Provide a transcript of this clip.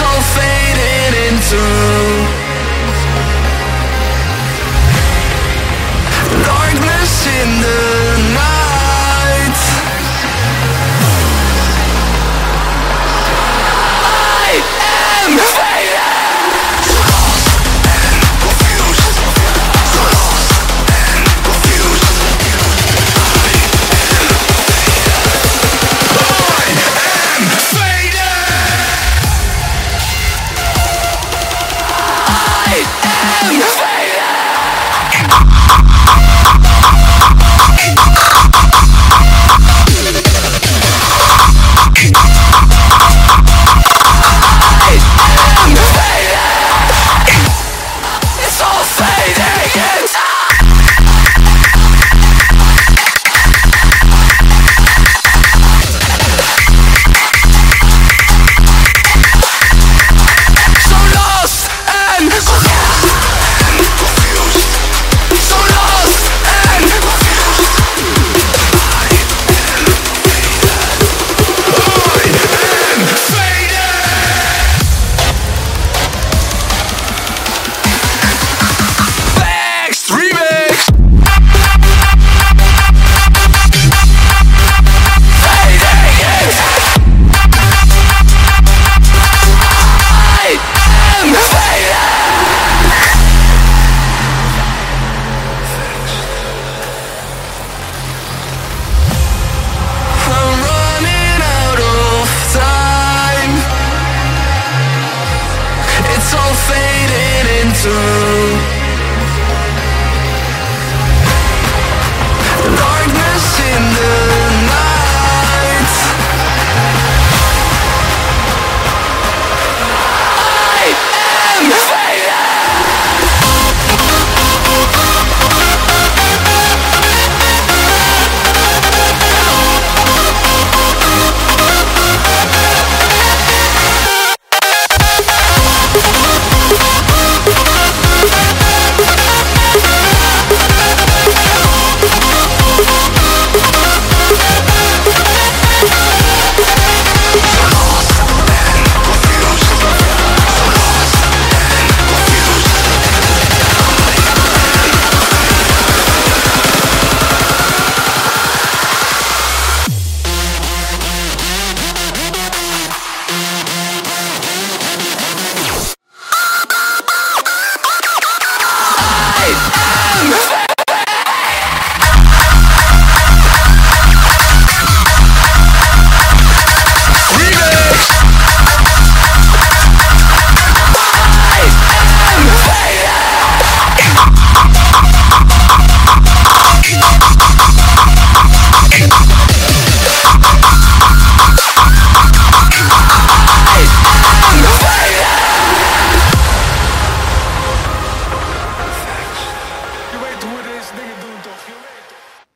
All faded into It's soon